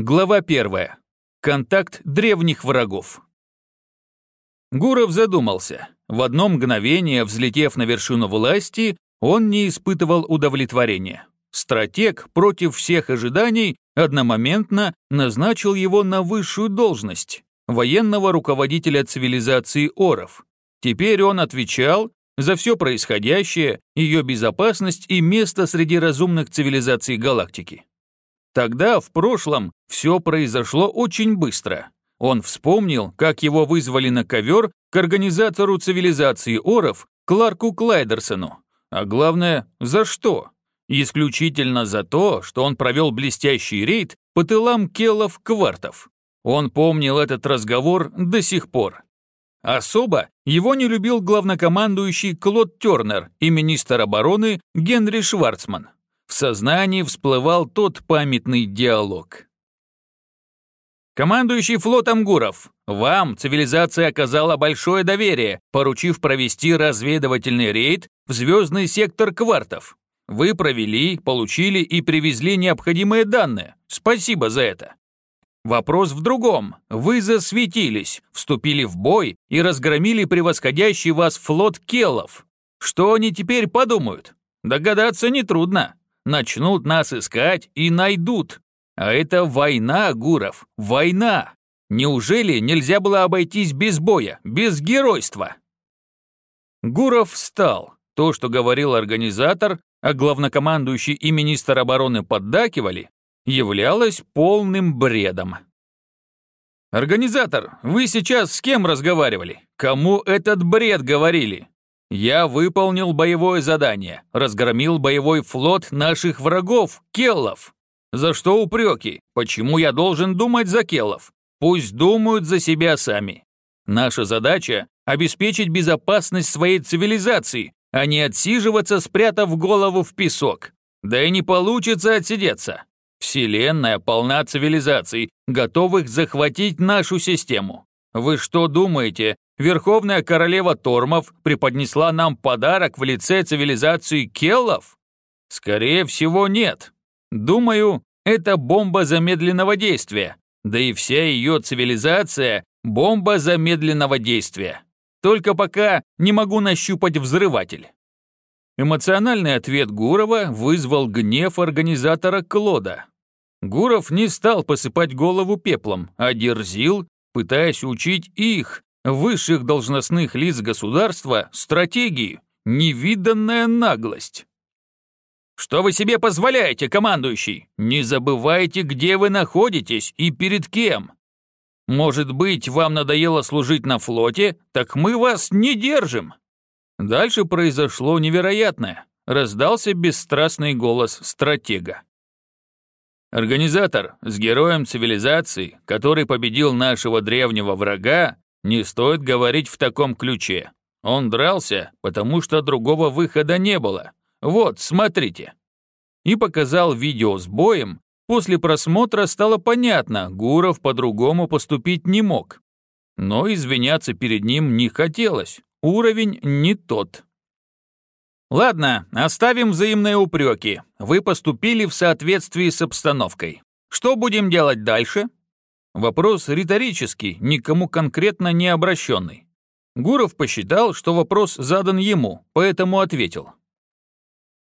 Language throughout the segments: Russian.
Глава первая. Контакт древних врагов. Гуров задумался. В одно мгновение, взлетев на вершину власти, он не испытывал удовлетворения. Стратег против всех ожиданий одномоментно назначил его на высшую должность – военного руководителя цивилизации Оров. Теперь он отвечал за все происходящее, ее безопасность и место среди разумных цивилизаций галактики. Тогда, в прошлом, все произошло очень быстро. Он вспомнил, как его вызвали на ковер к организатору цивилизации Оров Кларку Клайдерсону. А главное, за что? Исключительно за то, что он провел блестящий рейд по тылам келов-квартов. Он помнил этот разговор до сих пор. Особо его не любил главнокомандующий Клод Тернер и министр обороны Генри Шварцман. В сознании всплывал тот памятный диалог. Командующий флотом Гуров, вам цивилизация оказала большое доверие, поручив провести разведывательный рейд в звездный сектор квартов. Вы провели, получили и привезли необходимые данные. Спасибо за это. Вопрос в другом. Вы засветились, вступили в бой и разгромили превосходящий вас флот келлов. Что они теперь подумают? Догадаться нетрудно. Начнут нас искать и найдут. А это война, Гуров, война. Неужели нельзя было обойтись без боя, без геройства? Гуров встал. То, что говорил организатор, а главнокомандующий и министр обороны поддакивали, являлось полным бредом. «Организатор, вы сейчас с кем разговаривали? Кому этот бред говорили? Я выполнил боевое задание, разгромил боевой флот наших врагов, келлов. За что упреки? Почему я должен думать за келлов? Пусть думают за себя сами. Наша задача – обеспечить безопасность своей цивилизации, а не отсиживаться, спрятав голову в песок. Да и не получится отсидеться. Вселенная полна цивилизаций, готовых захватить нашу систему. Вы что думаете, Верховная королева Тормов преподнесла нам подарок в лице цивилизации Келлов? Скорее всего, нет. Думаю, это бомба замедленного действия. Да и вся ее цивилизация – бомба замедленного действия. Только пока не могу нащупать взрыватель. Эмоциональный ответ Гурова вызвал гнев организатора Клода. Гуров не стал посыпать голову пеплом, а дерзил, пытаясь учить их, высших должностных лиц государства, стратегии. Невиданная наглость. «Что вы себе позволяете, командующий? Не забывайте, где вы находитесь и перед кем. Может быть, вам надоело служить на флоте? Так мы вас не держим!» Дальше произошло невероятное. Раздался бесстрастный голос стратега. Организатор с героем цивилизации, который победил нашего древнего врага, не стоит говорить в таком ключе. Он дрался, потому что другого выхода не было. Вот, смотрите. И показал видео с боем. После просмотра стало понятно, Гуров по-другому поступить не мог. Но извиняться перед ним не хотелось. Уровень не тот. Ладно, оставим взаимные упреки. Вы поступили в соответствии с обстановкой. Что будем делать дальше? Вопрос риторический, никому конкретно не обращенный. Гуров посчитал, что вопрос задан ему, поэтому ответил.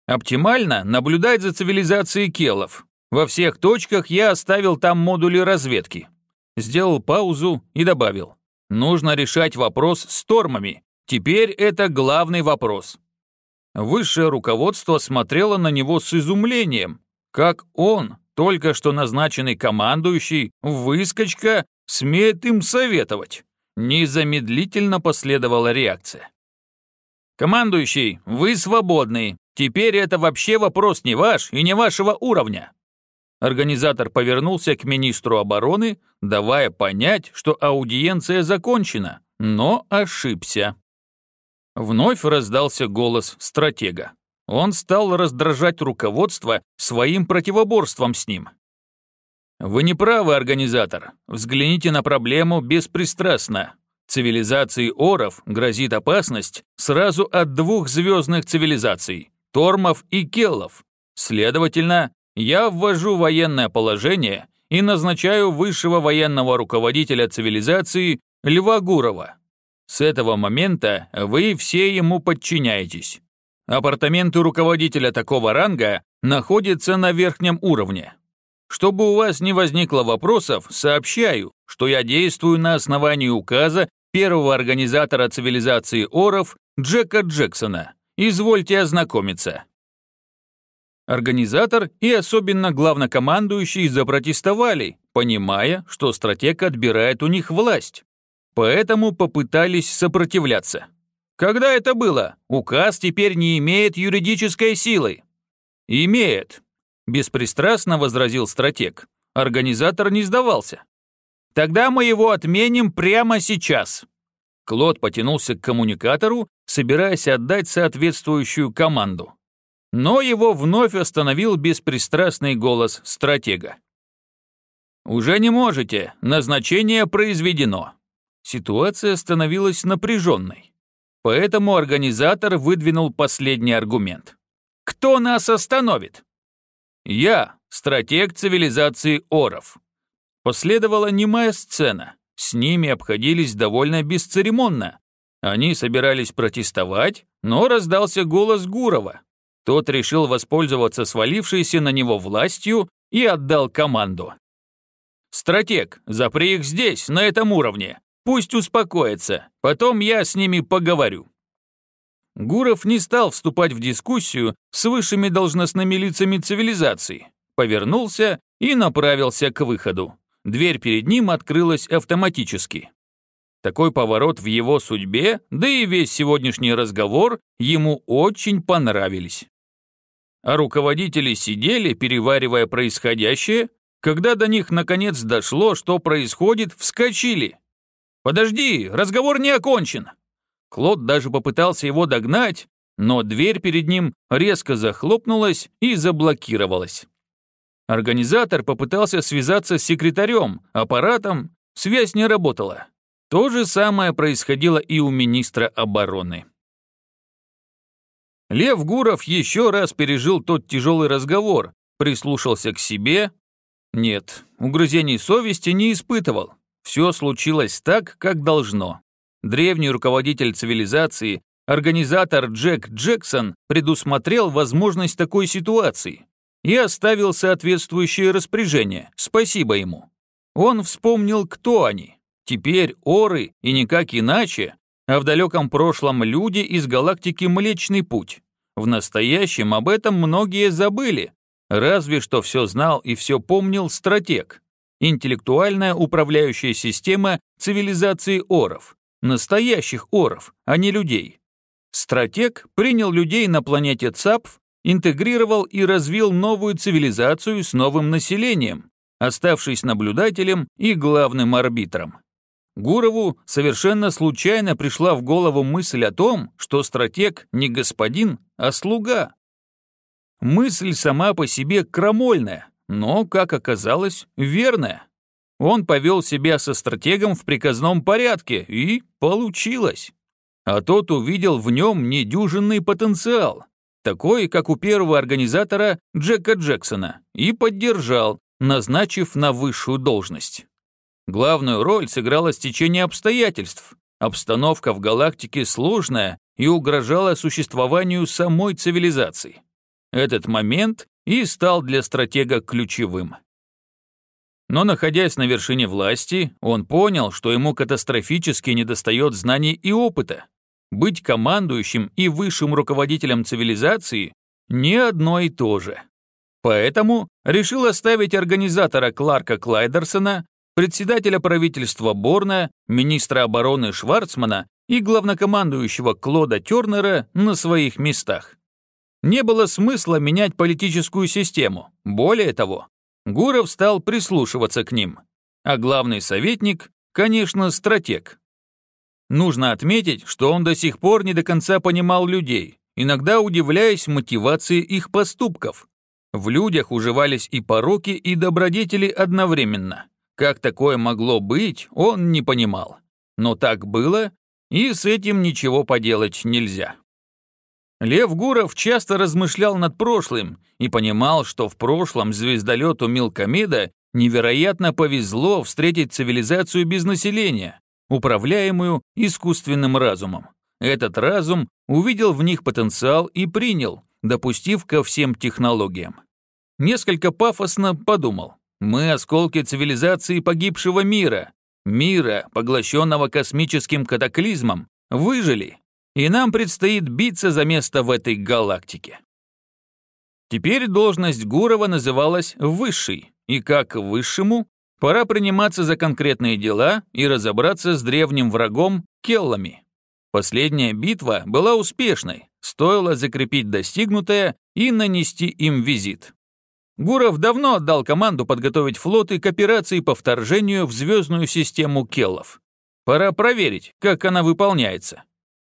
Оптимально наблюдать за цивилизацией келов. Во всех точках я оставил там модули разведки. Сделал паузу и добавил. Нужно решать вопрос с тормами, Теперь это главный вопрос. Высшее руководство смотрело на него с изумлением. Как он, только что назначенный командующий, выскочка, смеет им советовать? Незамедлительно последовала реакция. «Командующий, вы свободны. Теперь это вообще вопрос не ваш и не вашего уровня». Организатор повернулся к министру обороны, давая понять, что аудиенция закончена, но ошибся. Вновь раздался голос стратега. Он стал раздражать руководство своим противоборством с ним. «Вы не правы, организатор. Взгляните на проблему беспристрастно. Цивилизации Оров грозит опасность сразу от двух звездных цивилизаций – Тормов и Келлов. Следовательно, я ввожу военное положение и назначаю высшего военного руководителя цивилизации Льва Гурова. С этого момента вы все ему подчиняетесь. Апартаменты руководителя такого ранга находятся на верхнем уровне. Чтобы у вас не возникло вопросов, сообщаю, что я действую на основании указа первого организатора цивилизации Оров Джека Джексона. Извольте ознакомиться. Организатор и особенно главнокомандующий запротестовали, понимая, что стратег отбирает у них власть. Поэтому попытались сопротивляться. Когда это было? Указ теперь не имеет юридической силы. Имеет, беспристрастно возразил стратег. Организатор не сдавался. Тогда мы его отменим прямо сейчас. Клод потянулся к коммуникатору, собираясь отдать соответствующую команду. Но его вновь остановил беспристрастный голос стратега. «Уже не можете, назначение произведено». Ситуация становилась напряженной. Поэтому организатор выдвинул последний аргумент. «Кто нас остановит?» «Я, стратег цивилизации Оров». Последовала немая сцена. С ними обходились довольно бесцеремонно. Они собирались протестовать, но раздался голос Гурова. Тот решил воспользоваться свалившейся на него властью и отдал команду. «Стратег, запри их здесь, на этом уровне. Пусть успокоятся, потом я с ними поговорю». Гуров не стал вступать в дискуссию с высшими должностными лицами цивилизации, повернулся и направился к выходу. Дверь перед ним открылась автоматически. Такой поворот в его судьбе, да и весь сегодняшний разговор ему очень понравились. А руководители сидели, переваривая происходящее, когда до них наконец дошло, что происходит, вскочили. «Подожди, разговор не окончен!» Клод даже попытался его догнать, но дверь перед ним резко захлопнулась и заблокировалась. Организатор попытался связаться с секретарем, аппаратом, связь не работала. То же самое происходило и у министра обороны. Лев Гуров еще раз пережил тот тяжелый разговор, прислушался к себе. Нет, угрызений совести не испытывал. Все случилось так, как должно. Древний руководитель цивилизации, организатор Джек Джексон предусмотрел возможность такой ситуации и оставил соответствующее распоряжение. Спасибо ему. Он вспомнил, кто они. Теперь оры и никак иначе, а в далеком прошлом люди из галактики Млечный Путь. В настоящем об этом многие забыли, разве что все знал и все помнил стратег интеллектуальная управляющая система цивилизации оров, настоящих оров, а не людей. Стратег принял людей на планете Цапф, интегрировал и развил новую цивилизацию с новым населением, оставшись наблюдателем и главным арбитром. Гурову совершенно случайно пришла в голову мысль о том, что стратег не господин, а слуга. Мысль сама по себе крамольная, но, как оказалось, верная. Он повел себя со стратегом в приказном порядке, и получилось. А тот увидел в нем недюжинный потенциал, такой, как у первого организатора Джека Джексона, и поддержал, назначив на высшую должность. Главную роль сыграло стечение обстоятельств. Обстановка в галактике сложная и угрожала существованию самой цивилизации. Этот момент и стал для стратега ключевым. Но находясь на вершине власти, он понял, что ему катастрофически недостает знаний и опыта. Быть командующим и высшим руководителем цивилизации – не одно и то же. Поэтому решил оставить организатора Кларка Клайдерсона, председателя правительства Борна, министра обороны Шварцмана и главнокомандующего Клода Тернера на своих местах. Не было смысла менять политическую систему. Более того, Гуров стал прислушиваться к ним. А главный советник, конечно, стратег. Нужно отметить, что он до сих пор не до конца понимал людей, иногда удивляясь мотивации их поступков. В людях уживались и пороки, и добродетели одновременно. Как такое могло быть, он не понимал. Но так было, и с этим ничего поделать нельзя. Лев Гуров часто размышлял над прошлым и понимал, что в прошлом звездолету Милкомеда невероятно повезло встретить цивилизацию без населения, управляемую искусственным разумом. Этот разум увидел в них потенциал и принял, допустив ко всем технологиям. Несколько пафосно подумал. Мы осколки цивилизации погибшего мира, мира, поглощенного космическим катаклизмом, выжили, и нам предстоит биться за место в этой галактике. Теперь должность Гурова называлась «высшей», и как высшему пора приниматься за конкретные дела и разобраться с древним врагом Келлами. Последняя битва была успешной, стоило закрепить достигнутое и нанести им визит. Гуров давно отдал команду подготовить флоты к операции по вторжению в звездную систему Келлов. Пора проверить, как она выполняется.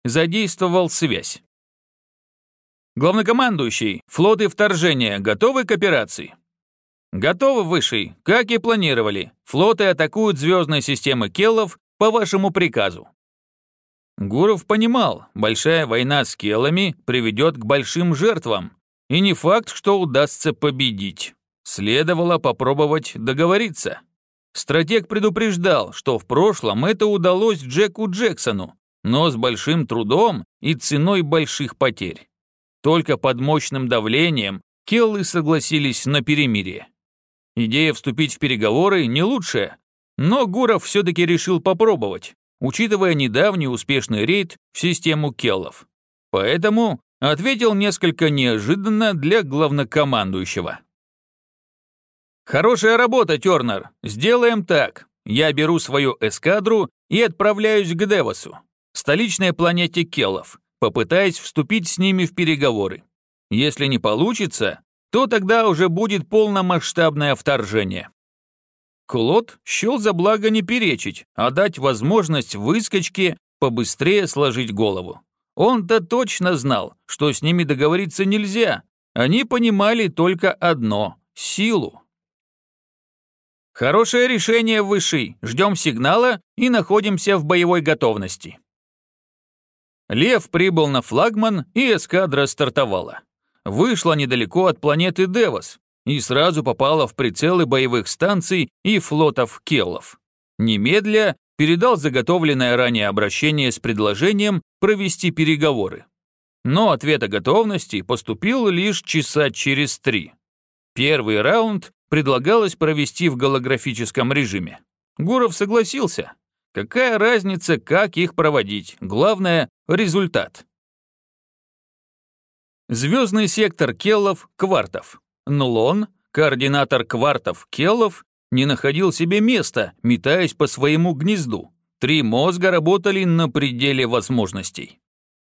Задействовал связь. Главнокомандующий, флоты вторжения готовы к операции? Готовы, Высший, как и планировали. Флоты атакуют звездные системы Келлов по вашему приказу. Гуров понимал, большая война с Келлами приведет к большим жертвам, и не факт, что удастся победить. Следовало попробовать договориться. Стратег предупреждал, что в прошлом это удалось Джеку Джексону, но с большим трудом и ценой больших потерь. Только под мощным давлением Келлы согласились на перемирие. Идея вступить в переговоры не лучшая, но Гуров все-таки решил попробовать, учитывая недавний успешный рейд в систему Келлов. Поэтому ответил несколько неожиданно для главнокомандующего. «Хорошая работа, Тернер. Сделаем так. Я беру свою эскадру и отправляюсь к Девосу, столичной планете Келлов, попытаясь вступить с ними в переговоры. Если не получится, то тогда уже будет полномасштабное вторжение». Клод счел за благо не перечить, а дать возможность выскочке побыстрее сложить голову. Он-то точно знал, что с ними договориться нельзя. Они понимали только одно — силу. Хорошее решение, Высший. Ждем сигнала и находимся в боевой готовности. Лев прибыл на флагман, и эскадра стартовала. Вышла недалеко от планеты Девос и сразу попала в прицелы боевых станций и флотов Келлов. Немедля передал заготовленное ранее обращение с предложением провести переговоры. Но ответ о готовности поступил лишь часа через три. Первый раунд предлагалось провести в голографическом режиме. Гуров согласился. Какая разница, как их проводить? Главное – результат. Звездный сектор Келлов, Квартов. Нулон, координатор Квартов, Келлов не находил себе места, метаясь по своему гнезду. Три мозга работали на пределе возможностей.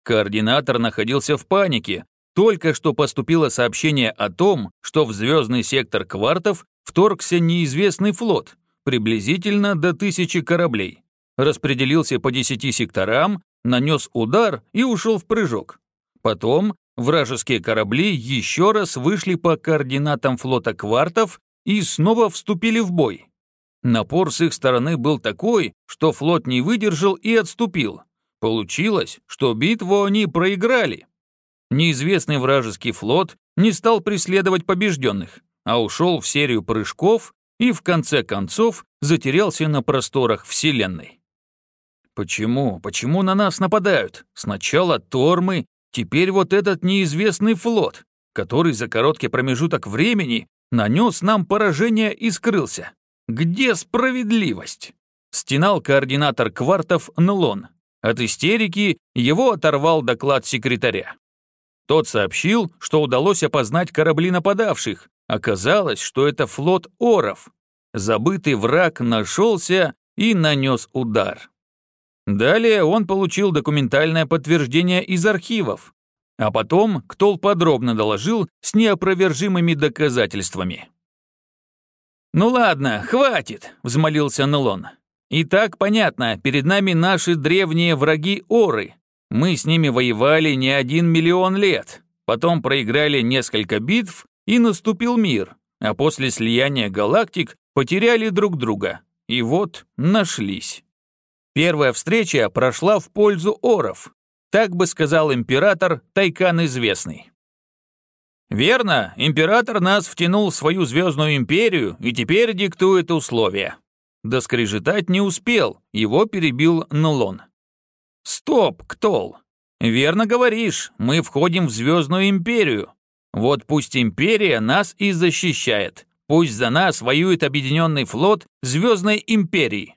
Координатор находился в панике. Только что поступило сообщение о том, что в звездный сектор квартов вторгся неизвестный флот, приблизительно до тысячи кораблей. Распределился по десяти секторам, нанес удар и ушел в прыжок. Потом вражеские корабли еще раз вышли по координатам флота квартов и снова вступили в бой. Напор с их стороны был такой, что флот не выдержал и отступил. Получилось, что битву они проиграли. Неизвестный вражеский флот не стал преследовать побежденных, а ушел в серию прыжков и в конце концов затерялся на просторах Вселенной. Почему? Почему на нас нападают? Сначала Тормы, теперь вот этот неизвестный флот, который за короткий промежуток времени нанес нам поражение и скрылся. Где справедливость? Стенал координатор квартов Нлон. От истерики его оторвал доклад секретаря. Тот сообщил, что удалось опознать корабли нападавших. Оказалось, что это флот Оров. Забытый враг нашелся и нанес удар. Далее он получил документальное подтверждение из архивов, а потом Ктол подробно доложил с неопровержимыми доказательствами. «Ну ладно, хватит», — взмолился Нелон. «И так понятно, перед нами наши древние враги Оры. Мы с ними воевали не один миллион лет, потом проиграли несколько битв, и наступил мир, а после слияния галактик потеряли друг друга. И вот нашлись. Первая встреча прошла в пользу Оров, так бы сказал император Тайкан Известный. Верно, император нас втянул в свою звездную империю и теперь диктует условия. Доскрежетать не успел, его перебил Нулон. Стоп, Ктол. Верно говоришь, мы входим в звездную империю. Вот пусть империя нас и защищает. Пусть за нас воюет объединенный флот Звездной империи.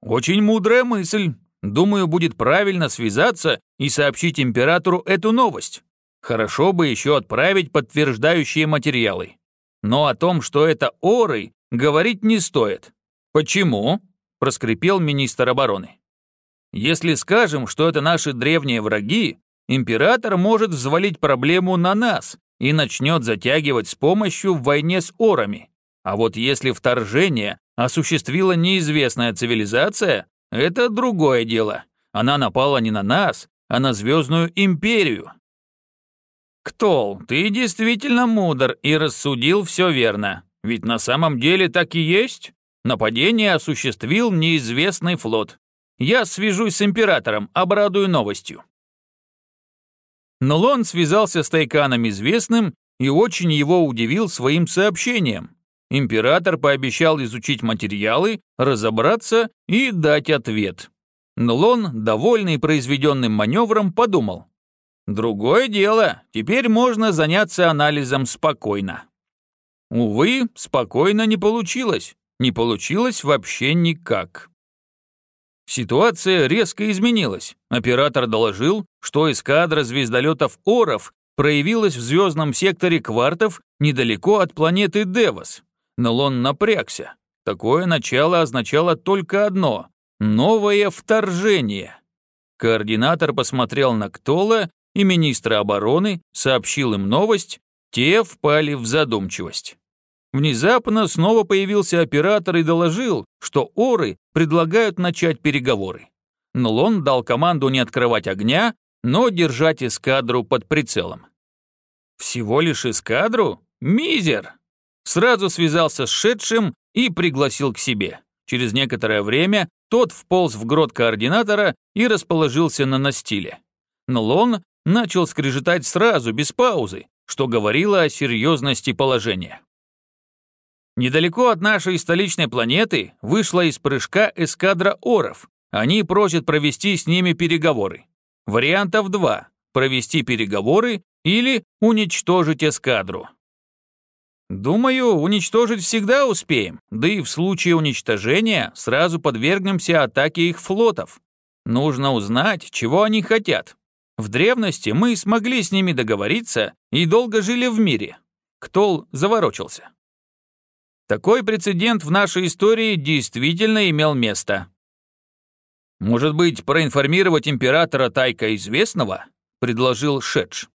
Очень мудрая мысль. Думаю, будет правильно связаться и сообщить императору эту новость. Хорошо бы еще отправить подтверждающие материалы. Но о том, что это оры, говорить не стоит. Почему? проскрипел министр обороны. Если скажем, что это наши древние враги, император может взвалить проблему на нас и начнет затягивать с помощью в войне с орами. А вот если вторжение осуществила неизвестная цивилизация, это другое дело. Она напала не на нас, а на Звездную Империю. Ктол, ты действительно мудр и рассудил все верно. Ведь на самом деле так и есть. Нападение осуществил неизвестный флот. Я свяжусь с императором, обрадую новостью. Нулон связался с Тайканом Известным и очень его удивил своим сообщением. Император пообещал изучить материалы, разобраться и дать ответ. Нулон, довольный произведенным маневром, подумал. Другое дело, теперь можно заняться анализом спокойно. Увы, спокойно не получилось. Не получилось вообще никак. Ситуация резко изменилась. Оператор доложил, что эскадра звездолетов «Оров» проявилась в звездном секторе квартов недалеко от планеты Девос. Нолон напрягся. Такое начало означало только одно — новое вторжение. Координатор посмотрел на Ктола и министра обороны, сообщил им новость, те впали в задумчивость. Внезапно снова появился оператор и доложил, что Оры предлагают начать переговоры. Нолон дал команду не открывать огня, но держать эскадру под прицелом. Всего лишь эскадру? Мизер! Сразу связался с шедшим и пригласил к себе. Через некоторое время тот вполз в грот координатора и расположился на настиле. Но Лон начал скрежетать сразу, без паузы, что говорило о серьезности положения. Недалеко от нашей столичной планеты вышла из прыжка эскадра Оров. Они просят провести с ними переговоры. Вариантов два – провести переговоры или уничтожить эскадру. Думаю, уничтожить всегда успеем, да и в случае уничтожения сразу подвергнемся атаке их флотов. Нужно узнать, чего они хотят. В древности мы смогли с ними договориться и долго жили в мире. Ктол заворочился. Такой прецедент в нашей истории действительно имел место. «Может быть, проинформировать императора Тайка Известного?» — предложил Шедж.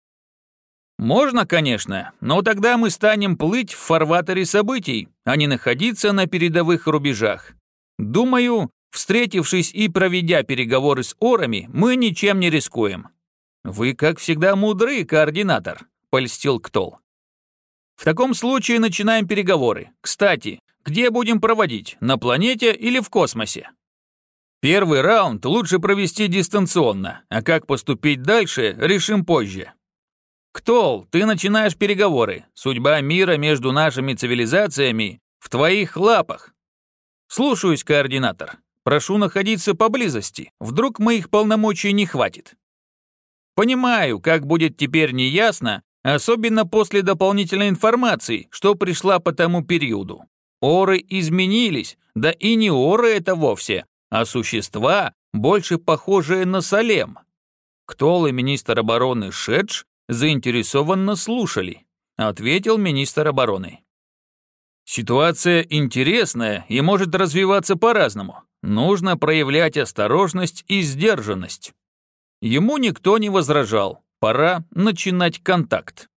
Можно, конечно, но тогда мы станем плыть в фарватере событий, а не находиться на передовых рубежах. Думаю, встретившись и проведя переговоры с орами, мы ничем не рискуем. Вы, как всегда, мудрый координатор, польстил Ктол. В таком случае начинаем переговоры. Кстати, где будем проводить, на планете или в космосе? Первый раунд лучше провести дистанционно, а как поступить дальше, решим позже. Ктол, ты начинаешь переговоры. Судьба мира между нашими цивилизациями в твоих лапах. Слушаюсь, координатор. Прошу находиться поблизости. Вдруг моих полномочий не хватит. Понимаю, как будет теперь неясно, особенно после дополнительной информации, что пришла по тому периоду. Оры изменились, да и не оры это вовсе, а существа, больше похожие на Салем. Ктол и министр обороны Шедж заинтересованно слушали, ответил министр обороны. Ситуация интересная и может развиваться по-разному. Нужно проявлять осторожность и сдержанность. Ему никто не возражал. Пора начинать контакт.